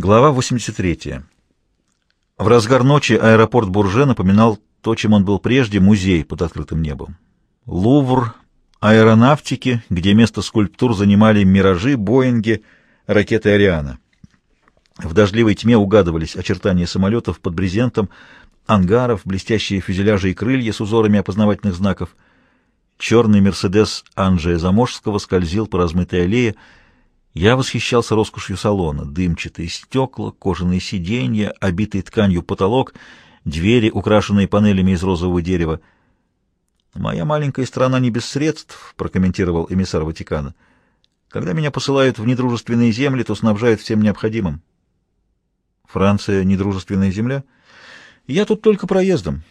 Глава 83. В разгар ночи аэропорт Бурже напоминал то, чем он был прежде, музей под открытым небом. Лувр аэронавтики, где место скульптур занимали «Миражи», «Боинги», ракеты «Ариана». В дождливой тьме угадывались очертания самолетов под брезентом, ангаров, блестящие фюзеляжи и крылья с узорами опознавательных знаков. Черный «Мерседес» Анджея Заможского скользил по размытой аллее, я восхищался роскошью салона. Дымчатые стекла, кожаные сиденья, обитый тканью потолок, двери, украшенные панелями из розового дерева. «Моя маленькая страна не без средств», — прокомментировал эмиссар Ватикана. «Когда меня посылают в недружественные земли, то снабжают всем необходимым». «Франция — недружественная земля?» «Я тут только проездом.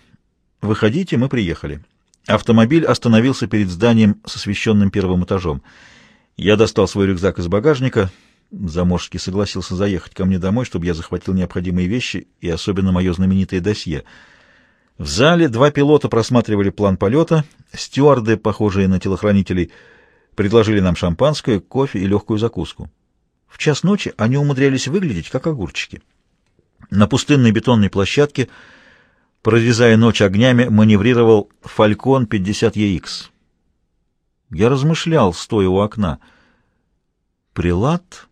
Выходите, мы приехали». Автомобиль остановился перед зданием с освещенным первым этажом. Я достал свой рюкзак из багажника. Заморский согласился заехать ко мне домой, чтобы я захватил необходимые вещи и особенно мое знаменитое досье. В зале два пилота просматривали план полета. Стюарды, похожие на телохранителей, предложили нам шампанское, кофе и легкую закуску. В час ночи они умудрялись выглядеть как огурчики. На пустынной бетонной площадке, прорезая ночь огнями, маневрировал «Фалькон 50EX». Я размышлял, стоя у окна. Прилад,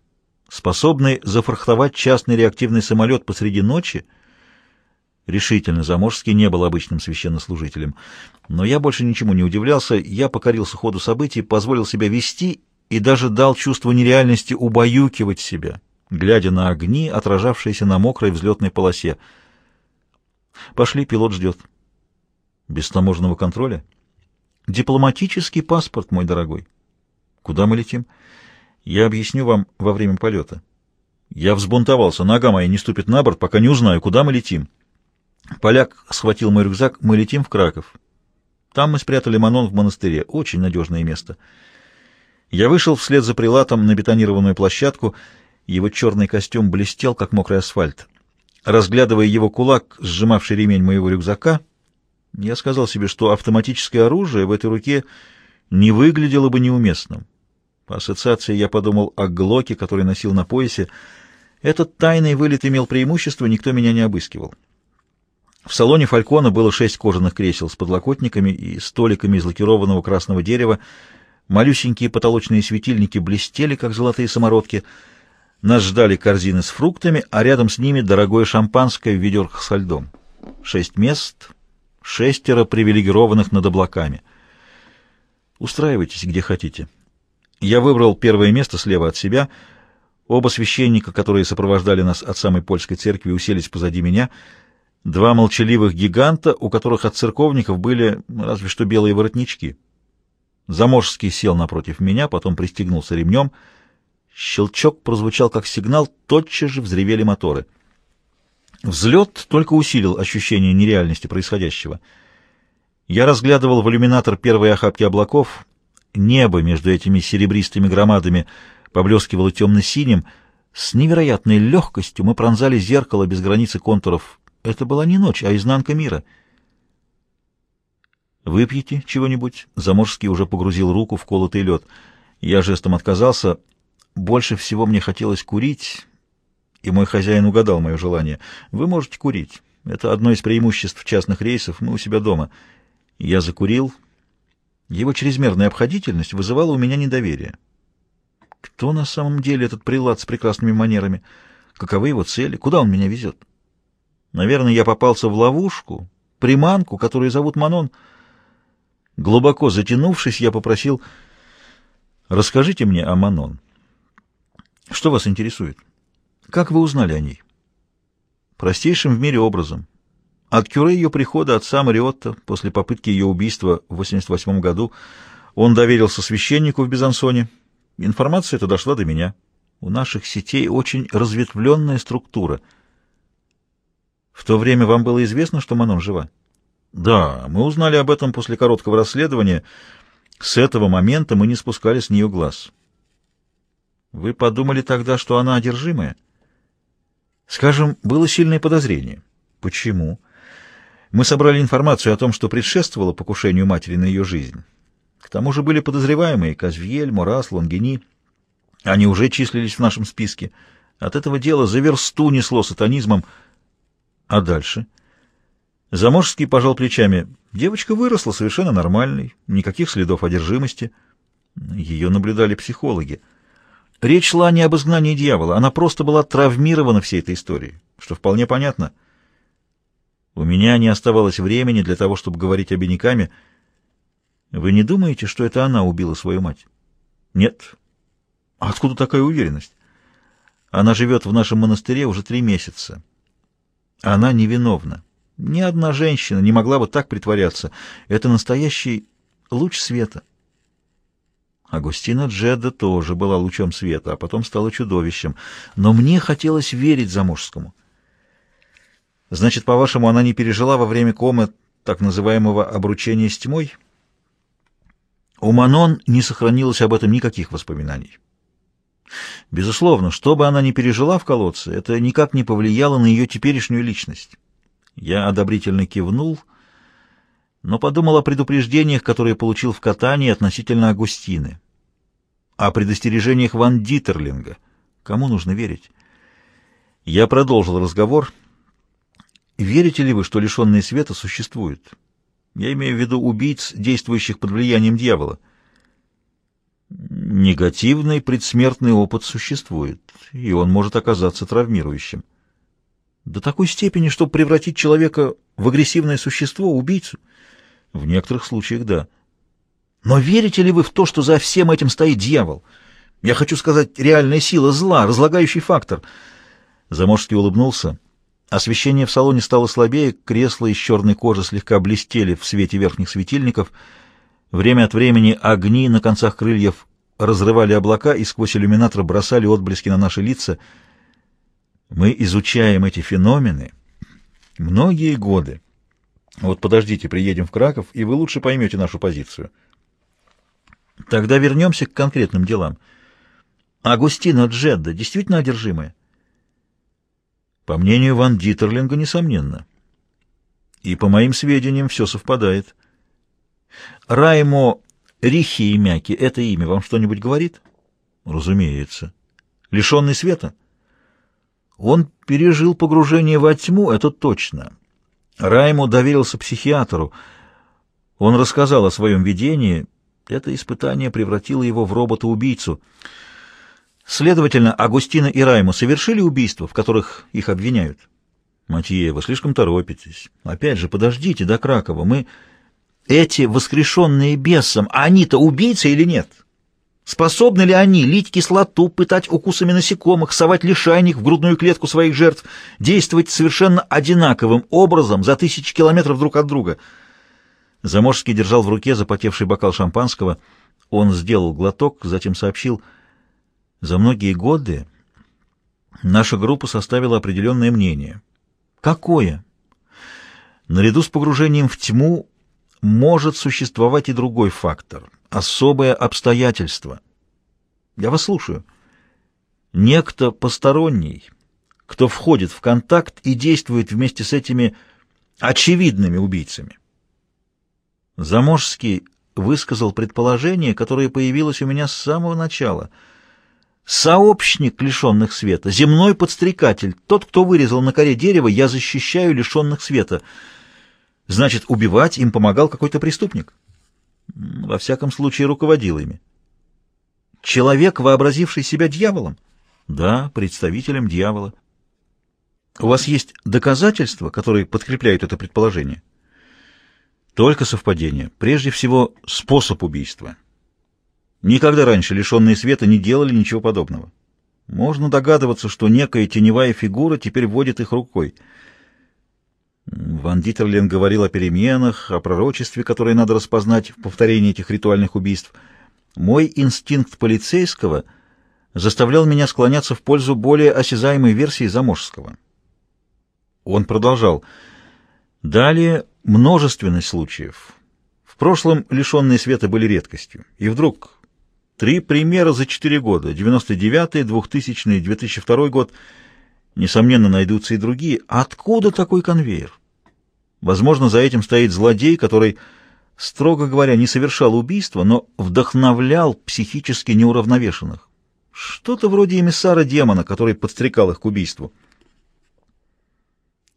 способный зафрахтовать частный реактивный самолет посреди ночи? Решительно, Заморский не был обычным священнослужителем. Но я больше ничему не удивлялся, я покорился ходу событий, позволил себя вести и даже дал чувство нереальности убаюкивать себя, глядя на огни, отражавшиеся на мокрой взлетной полосе. Пошли, пилот ждет. Без таможенного контроля? Дипломатический паспорт, мой дорогой. Куда мы летим? Я объясню вам во время полета. Я взбунтовался, нога моя не ступит на борт, пока не узнаю, куда мы летим. Поляк схватил мой рюкзак, мы летим в Краков. Там мы спрятали Манон в монастыре, очень надежное место. Я вышел вслед за прилатом на бетонированную площадку, его черный костюм блестел, как мокрый асфальт. Разглядывая его кулак, сжимавший ремень моего рюкзака, я сказал себе, что автоматическое оружие в этой руке не выглядело бы неуместным. По ассоциации я подумал о Глоке, который носил на поясе. Этот тайный вылет имел преимущество, никто меня не обыскивал. В салоне «Фалькона» было шесть кожаных кресел с подлокотниками и столиками из лакированного красного дерева. Малюсенькие потолочные светильники блестели, как золотые самородки. Нас ждали корзины с фруктами, а рядом с ними дорогое шампанское в ведерках со льдом. Шесть мест, шестеро привилегированных над облаками. Устраивайтесь где хотите. Я выбрал первое место слева от себя. Оба священника, которые сопровождали нас от самой польской церкви, уселись позади меня. Два молчаливых гиганта, у которых от церковников были разве что белые воротнички. Заможский сел напротив меня, потом пристегнулся ремнем. Щелчок прозвучал как сигнал, тотчас же взревели моторы — Взлет только усилил ощущение нереальности происходящего. Я разглядывал в иллюминатор первые охапки облаков. Небо между этими серебристыми громадами поблескивало темно-синим. С невероятной легкостью мы пронзали зеркало без границы контуров. Это была не ночь, а изнанка мира. «Выпьете чего-нибудь?» Заморский уже погрузил руку в колотый лед. Я жестом отказался. Больше всего мне хотелось курить и мой хозяин угадал мое желание. Вы можете курить. Это одно из преимуществ частных рейсов. Мы у себя дома. Я закурил. Его чрезмерная обходительность вызывала у меня недоверие. Кто на самом деле этот прилад с прекрасными манерами? Каковы его цели? Куда он меня везет? Наверное, я попался в ловушку, приманку, которую зовут Манон. Глубоко затянувшись, я попросил, расскажите мне о Манон. Что вас интересует? Как вы узнали о ней? Простейшим в мире образом. От Кюре ее прихода отца Мариотта после попытки ее убийства в 88 году он доверился священнику в Безансоне. Информация эта дошла до меня. У наших сетей очень разветвленная структура. В то время вам было известно, что Манон жива? Да, мы узнали об этом после короткого расследования. С этого момента мы не спускали с нее глаз. Вы подумали тогда, что она одержимая? Скажем, было сильное подозрение. Почему? Мы собрали информацию о том, что предшествовало покушению матери на ее жизнь. К тому же были подозреваемые Казвьель, Морас, Лонгини. Они уже числились в нашем списке. От этого дела за версту несло сатанизмом. А дальше? Заморский пожал плечами. Девочка выросла совершенно нормальной, никаких следов одержимости. Ее наблюдали психологи. Речь шла не об изгнании дьявола, она просто была травмирована всей этой историей, что вполне понятно. У меня не оставалось времени для того, чтобы говорить об Эникаме. Вы не думаете, что это она убила свою мать? Нет. А откуда такая уверенность? Она живет в нашем монастыре уже три месяца. Она невиновна. Ни одна женщина не могла бы так притворяться. Это настоящий луч света. Агустина Джедда тоже была лучом света, а потом стала чудовищем. Но мне хотелось верить Замужскому. Значит, по-вашему, она не пережила во время комы так называемого обручения с тьмой? У Манон не сохранилось об этом никаких воспоминаний. Безусловно, что бы она ни пережила в колодце, это никак не повлияло на ее теперешнюю личность. Я одобрительно кивнул, но подумал о предупреждениях, которые получил в катании относительно Агустины, о предостережениях Ван Дитерлинга. Кому нужно верить? Я продолжил разговор. Верите ли вы, что лишенные света существуют? Я имею в виду убийц, действующих под влиянием дьявола. Негативный предсмертный опыт существует, и он может оказаться травмирующим. До такой степени, чтобы превратить человека в агрессивное существо, убийцу? В некоторых случаях да. Но верите ли вы в то, что за всем этим стоит дьявол? Я хочу сказать, реальная сила зла, разлагающий фактор. Заморский улыбнулся. Освещение в салоне стало слабее, кресла из черной кожи слегка блестели в свете верхних светильников. Время от времени огни на концах крыльев разрывали облака и сквозь иллюминатор бросали отблески на наши лица — мы изучаем эти феномены многие годы. Вот подождите, приедем в Краков, и вы лучше поймете нашу позицию. Тогда вернемся к конкретным делам. Агустина Джедда действительно одержимая? По мнению Ван Дитерлинга, несомненно. И по моим сведениям все совпадает. Раймо Рихи и Мяки, это имя вам что-нибудь говорит? Разумеется. Лишенный света? — он пережил погружение во тьму, это точно. Райму доверился психиатру. Он рассказал о своем видении. Это испытание превратило его в робота-убийцу. Следовательно, Агустина и Райму совершили убийства, в которых их обвиняют. Матье, вы слишком торопитесь. Опять же, подождите до Кракова. Мы... Эти воскрешенные бесом, они-то убийцы или нет?» Способны ли они лить кислоту, пытать укусами насекомых, совать лишайник в грудную клетку своих жертв, действовать совершенно одинаковым образом за тысячи километров друг от друга? Заморский держал в руке запотевший бокал шампанского. Он сделал глоток, затем сообщил, «За многие годы наша группа составила определенное мнение». «Какое?» Наряду с погружением в тьму может существовать и другой фактор, особое обстоятельство. Я вас слушаю. Некто посторонний, кто входит в контакт и действует вместе с этими очевидными убийцами. Заможский высказал предположение, которое появилось у меня с самого начала. Сообщник лишенных света, земной подстрекатель, тот, кто вырезал на коре дерева «Я защищаю лишенных света». Значит, убивать им помогал какой-то преступник. Во всяком случае, руководил ими. Человек, вообразивший себя дьяволом? Да, представителем дьявола. У вас есть доказательства, которые подкрепляют это предположение? Только совпадение. Прежде всего, способ убийства. Никогда раньше лишенные света не делали ничего подобного. Можно догадываться, что некая теневая фигура теперь водит их рукой — Ван Дитерлен говорил о переменах, о пророчестве, которое надо распознать в повторении этих ритуальных убийств. Мой инстинкт полицейского заставлял меня склоняться в пользу более осязаемой версии Заморского. Он продолжал. Далее множественность случаев. В прошлом лишенные света были редкостью. И вдруг три примера за четыре года, 99-й, 2000-й, 2002 год — Несомненно, найдутся и другие. Откуда такой конвейер? Возможно, за этим стоит злодей, который, строго говоря, не совершал убийства, но вдохновлял психически неуравновешенных. Что-то вроде эмиссара демона, который подстрекал их к убийству.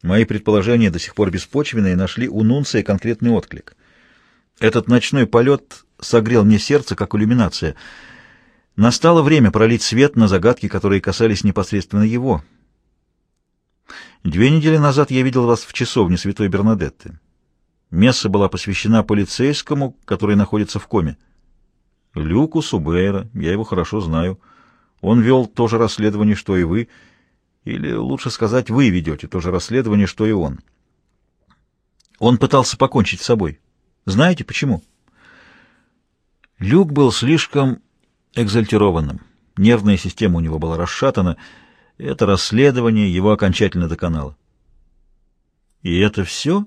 Мои предположения до сих пор беспочвенные нашли у Нунция конкретный отклик. Этот ночной полет согрел мне сердце, как иллюминация. Настало время пролить свет на загадки, которые касались непосредственно его. Две недели назад я видел вас в часовне Святой Бернадетты. Месса была посвящена полицейскому, который находится в коме. Люку Субейра, я его хорошо знаю. Он вел то же расследование, что и вы, или, лучше сказать, вы ведете то же расследование, что и он. Он пытался покончить с собой. Знаете почему? Люк был слишком экзальтированным. Нервная система у него была расшатана. Это расследование его окончательно доконало. И это все?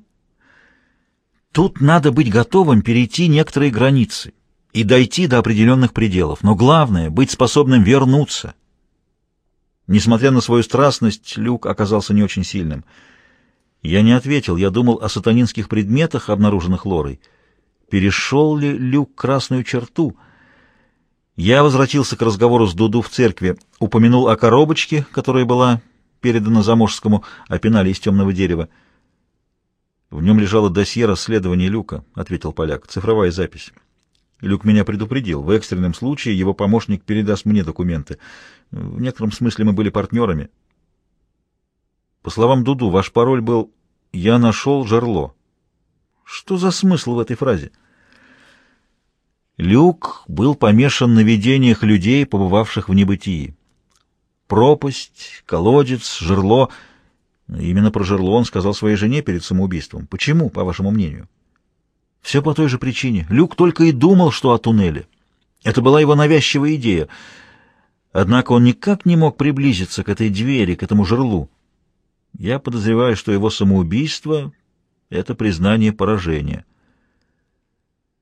Тут надо быть готовым перейти некоторые границы и дойти до определенных пределов. Но главное — быть способным вернуться. Несмотря на свою страстность, Люк оказался не очень сильным. Я не ответил, я думал о сатанинских предметах, обнаруженных Лорой. Перешел ли Люк красную черту? Я возвратился к разговору с Дуду в церкви, упомянул о коробочке, которая была передана Заморскому, о пенале из темного дерева. В нем лежало досье расследования Люка, — ответил поляк, — цифровая запись. Люк меня предупредил. В экстренном случае его помощник передаст мне документы. В некотором смысле мы были партнерами. По словам Дуду, ваш пароль был «Я нашел жерло». Что за смысл в этой фразе? Люк был помешан на видениях людей, побывавших в небытии. Пропасть, колодец, жерло. Именно про жерло он сказал своей жене перед самоубийством. Почему, по вашему мнению? Все по той же причине. Люк только и думал, что о туннеле. Это была его навязчивая идея. Однако он никак не мог приблизиться к этой двери, к этому жерлу. Я подозреваю, что его самоубийство — это признание поражения.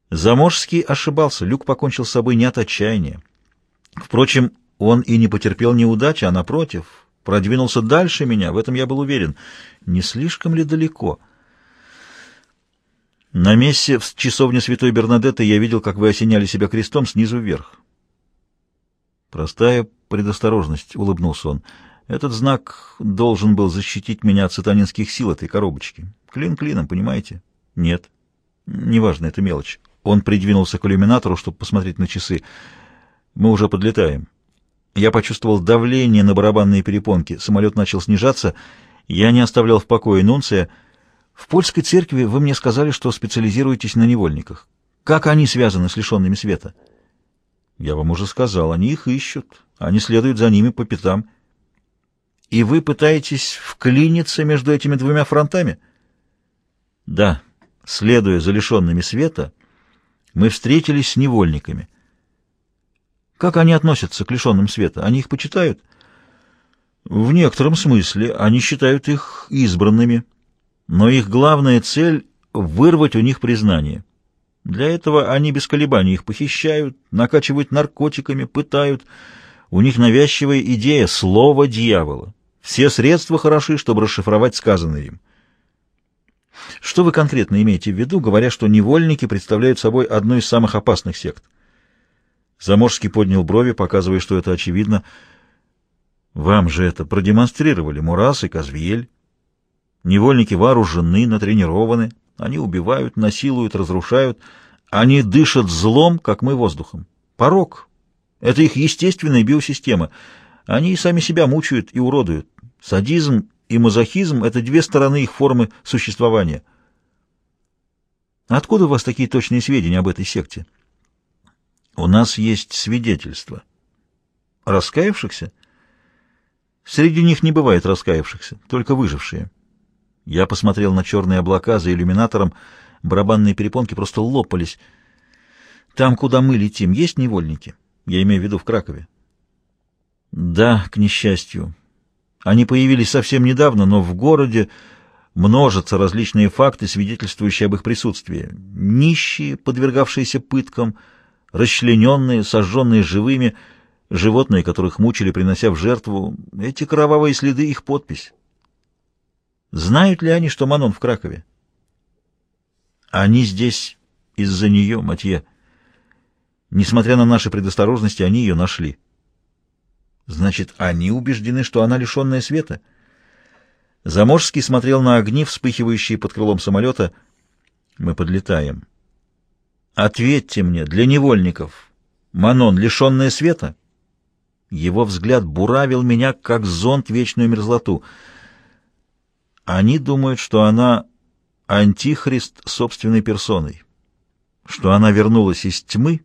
Заморский ошибался. Люк покончил с собой не от отчаяния. Впрочем, он и не потерпел неудачи, а, напротив, продвинулся дальше меня, в этом я был уверен. Не слишком ли далеко — на месте в часовне Святой Бернадетты я видел, как вы осеняли себя крестом снизу вверх. Простая предосторожность, — улыбнулся он. Этот знак должен был защитить меня от сатанинских сил этой коробочки. Клин клином, понимаете? Нет. Неважно, это мелочь. Он придвинулся к иллюминатору, чтобы посмотреть на часы. Мы уже подлетаем. Я почувствовал давление на барабанные перепонки. Самолет начал снижаться. Я не оставлял в покое Нунция — в польской церкви вы мне сказали, что специализируетесь на невольниках. Как они связаны с лишенными света? Я вам уже сказал, они их ищут. Они следуют за ними по пятам. И вы пытаетесь вклиниться между этими двумя фронтами? Да, следуя за лишенными света, мы встретились с невольниками. Как они относятся к лишенным света? Они их почитают? В некотором смысле они считают их избранными но их главная цель — вырвать у них признание. Для этого они без колебаний их похищают, накачивают наркотиками, пытают. У них навязчивая идея — слово дьявола. Все средства хороши, чтобы расшифровать сказанное им. Что вы конкретно имеете в виду, говоря, что невольники представляют собой одну из самых опасных сект? Заморский поднял брови, показывая, что это очевидно. Вам же это продемонстрировали Мурас и Казвиель. Невольники вооружены, натренированы, они убивают, насилуют, разрушают. Они дышат злом, как мы воздухом. Порок — это их естественная биосистема. Они и сами себя мучают и уродуют. Садизм и мазохизм — это две стороны их формы существования. Откуда у вас такие точные сведения об этой секте? У нас есть свидетельства. Раскаявшихся? Среди них не бывает раскаявшихся, только выжившие. Я посмотрел на черные облака за иллюминатором, барабанные перепонки просто лопались. Там, куда мы летим, есть невольники? Я имею в виду в Кракове. Да, к несчастью. Они появились совсем недавно, но в городе множатся различные факты, свидетельствующие об их присутствии. Нищие, подвергавшиеся пыткам, расчлененные, сожженные живыми, животные, которых мучили, принося в жертву. Эти кровавые следы — их подпись. Знают ли они, что Манон в Кракове? Они здесь из-за нее, Матье. Несмотря на наши предосторожности, они ее нашли. Значит, они убеждены, что она лишенная света? Заморский смотрел на огни, вспыхивающие под крылом самолета. Мы подлетаем. Ответьте мне, для невольников, Манон, лишенная света? Его взгляд буравил меня, как зонт вечную мерзлоту. Они думают, что она антихрист собственной персоной, что она вернулась из тьмы,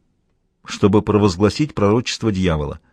чтобы провозгласить пророчество дьявола —